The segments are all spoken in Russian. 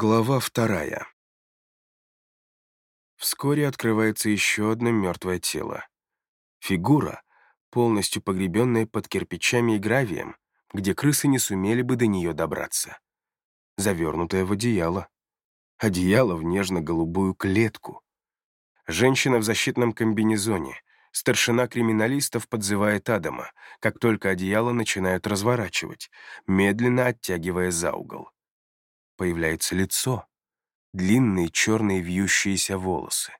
Глава вторая. Вскоре открывается еще одно мертвое тело. Фигура, полностью погребенная под кирпичами и гравием, где крысы не сумели бы до нее добраться. Завернутая в одеяло. Одеяло в нежно-голубую клетку. Женщина в защитном комбинезоне. Старшина криминалистов подзывает Адама, как только одеяло начинают разворачивать, медленно оттягивая за угол появляется лицо, длинные черные вьющиеся волосы.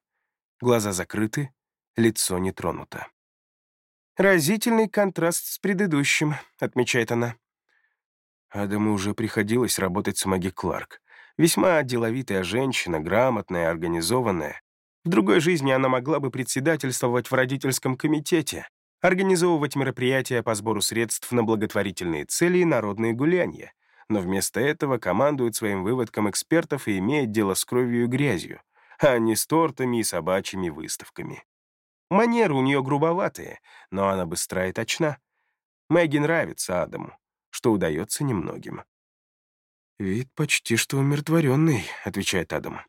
Глаза закрыты, лицо не тронуто. «Разительный контраст с предыдущим», — отмечает она. Адаму уже приходилось работать с Маги Кларк. Весьма деловитая женщина, грамотная, организованная. В другой жизни она могла бы председательствовать в родительском комитете, организовывать мероприятия по сбору средств на благотворительные цели и народные гулянья но вместо этого командует своим выводком экспертов и имеет дело с кровью и грязью, а не с тортами и собачьими выставками. Манеры у нее грубоватые, но она быстра и точна. Мэгги нравится Адаму, что удается немногим. «Вид почти что умиротворенный», — отвечает Адам.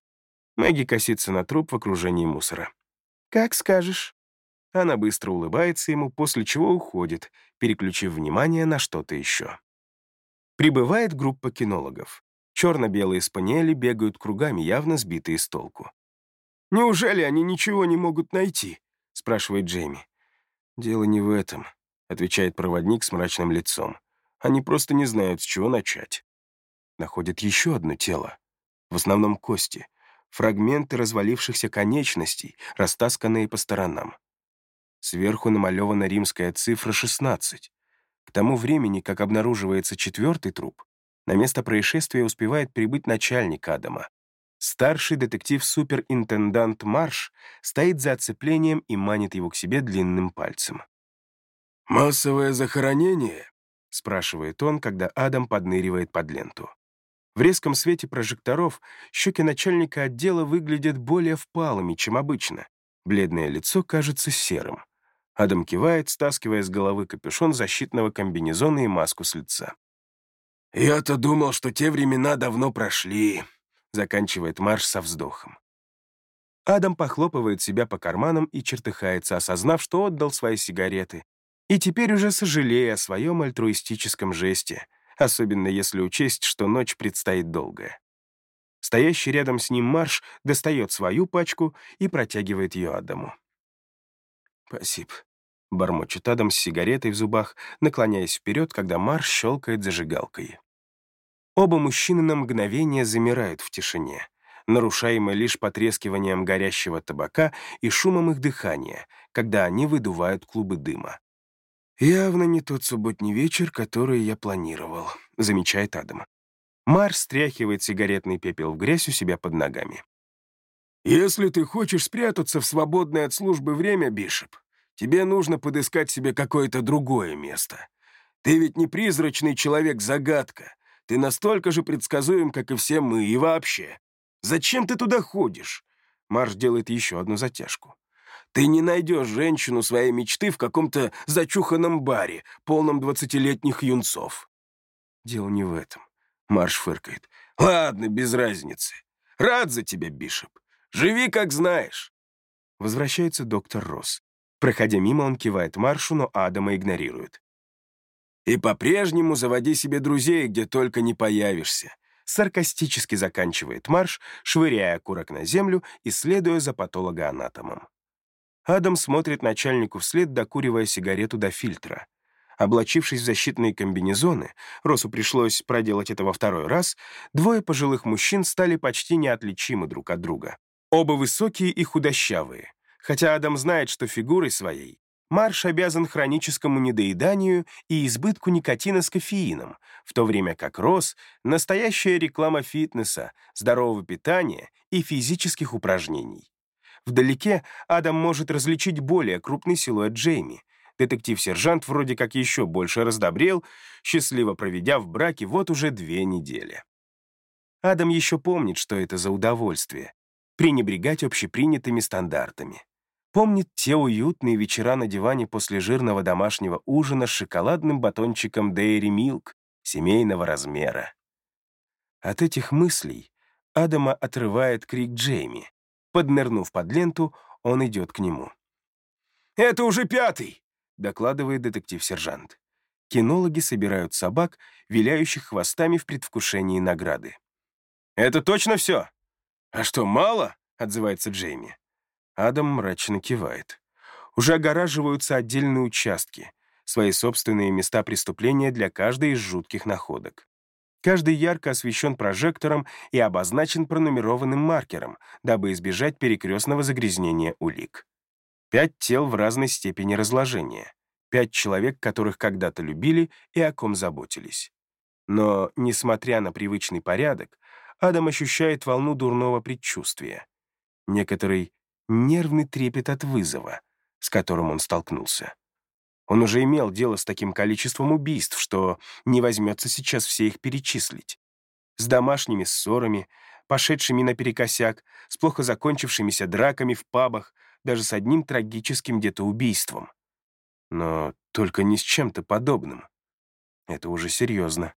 Мэгги косится на труп в окружении мусора. «Как скажешь». Она быстро улыбается ему, после чего уходит, переключив внимание на что-то еще. Прибывает группа кинологов. Черно-белые спаниели бегают кругами, явно сбитые с толку. «Неужели они ничего не могут найти?» — спрашивает Джейми. «Дело не в этом», — отвечает проводник с мрачным лицом. «Они просто не знают, с чего начать». Находят еще одно тело. В основном кости. Фрагменты развалившихся конечностей, растасканные по сторонам. Сверху намалевана римская цифра 16. К тому времени, как обнаруживается четвертый труп, на место происшествия успевает прибыть начальник Адама. Старший детектив-суперинтендант Марш стоит за оцеплением и манит его к себе длинным пальцем. «Массовое захоронение?» — спрашивает он, когда Адам подныривает под ленту. В резком свете прожекторов щеки начальника отдела выглядят более впалыми, чем обычно. Бледное лицо кажется серым. Адам кивает, стаскивая с головы капюшон защитного комбинезона и маску с лица. «Я-то думал, что те времена давно прошли», — заканчивает Марш со вздохом. Адам похлопывает себя по карманам и чертыхается, осознав, что отдал свои сигареты, и теперь уже сожалея о своем альтруистическом жесте, особенно если учесть, что ночь предстоит долгая. Стоящий рядом с ним Марш достает свою пачку и протягивает ее Адаму. «Спасибо», — бормочет Адам с сигаретой в зубах, наклоняясь вперед, когда Марш щелкает зажигалкой. Оба мужчины на мгновение замирают в тишине, нарушаемой лишь потрескиванием горящего табака и шумом их дыхания, когда они выдувают клубы дыма. «Явно не тот субботний вечер, который я планировал», — замечает Адам. Марш стряхивает сигаретный пепел в грязь у себя под ногами. «Если ты хочешь спрятаться в свободное от службы время, Бишоп, Тебе нужно подыскать себе какое-то другое место. Ты ведь не призрачный человек-загадка. Ты настолько же предсказуем, как и все мы, и вообще. Зачем ты туда ходишь?» Марш делает еще одну затяжку. «Ты не найдешь женщину своей мечты в каком-то зачуханном баре, полном двадцатилетних юнцов». «Дело не в этом», — Марш фыркает. «Ладно, без разницы. Рад за тебя, Бишоп. Живи, как знаешь». Возвращается доктор Росс. Проходя мимо, он кивает Маршу, но Адама игнорирует. «И по-прежнему заводи себе друзей, где только не появишься», саркастически заканчивает Марш, швыряя окурок на землю и следуя за патологоанатомом. Адам смотрит начальнику вслед, докуривая сигарету до фильтра. Облачившись в защитные комбинезоны, Росу пришлось проделать это во второй раз, двое пожилых мужчин стали почти неотличимы друг от друга. Оба высокие и худощавые, Хотя Адам знает, что фигурой своей Марш обязан хроническому недоеданию и избытку никотина с кофеином, в то время как Рос — настоящая реклама фитнеса, здорового питания и физических упражнений. Вдалеке Адам может различить более крупный силуэт Джейми. Детектив-сержант вроде как еще больше раздобрел, счастливо проведя в браке вот уже две недели. Адам еще помнит, что это за удовольствие — пренебрегать общепринятыми стандартами. Помнит те уютные вечера на диване после жирного домашнего ужина с шоколадным батончиком Dairy Milk семейного размера. От этих мыслей Адама отрывает крик Джейми. Поднырнув под ленту, он идет к нему. «Это уже пятый!» — докладывает детектив-сержант. Кинологи собирают собак, виляющих хвостами в предвкушении награды. «Это точно все?» «А что, мало?» — отзывается Джейми. Адам мрачно кивает. Уже огораживаются отдельные участки, свои собственные места преступления для каждой из жутких находок. Каждый ярко освещен прожектором и обозначен пронумерованным маркером, дабы избежать перекрестного загрязнения улик. Пять тел в разной степени разложения. Пять человек, которых когда-то любили и о ком заботились. Но, несмотря на привычный порядок, Адам ощущает волну дурного предчувствия. Некоторый нервный трепет от вызова, с которым он столкнулся. Он уже имел дело с таким количеством убийств, что не возьмется сейчас все их перечислить. С домашними ссорами, пошедшими наперекосяк, с плохо закончившимися драками в пабах, даже с одним трагическим где-то убийством. Но только не с чем-то подобным. Это уже серьезно.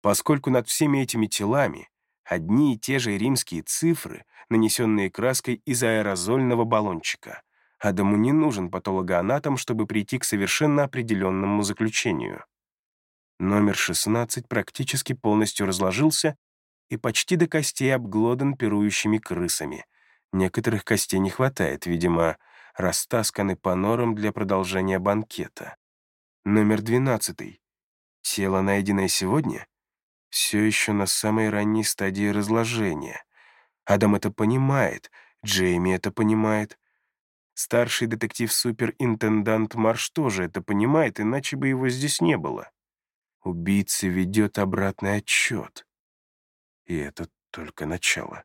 Поскольку над всеми этими телами одни и те же римские цифры, нанесенные краской из аэрозольного баллончика — Адаму не нужен патологоанатом, чтобы прийти к совершенно определенному заключению. Номер 16 практически полностью разложился и почти до костей обглодан пирующими крысами. Некоторых костей не хватает, видимо, растасканы по норам для продолжения банкета. Номер 12. Тело, найденное сегодня, все еще на самой ранней стадии разложения. Адам это понимает, Джейми это понимает, Старший детектив-суперинтендант Марш тоже это понимает, иначе бы его здесь не было. Убийца ведет обратный отчет. И это только начало.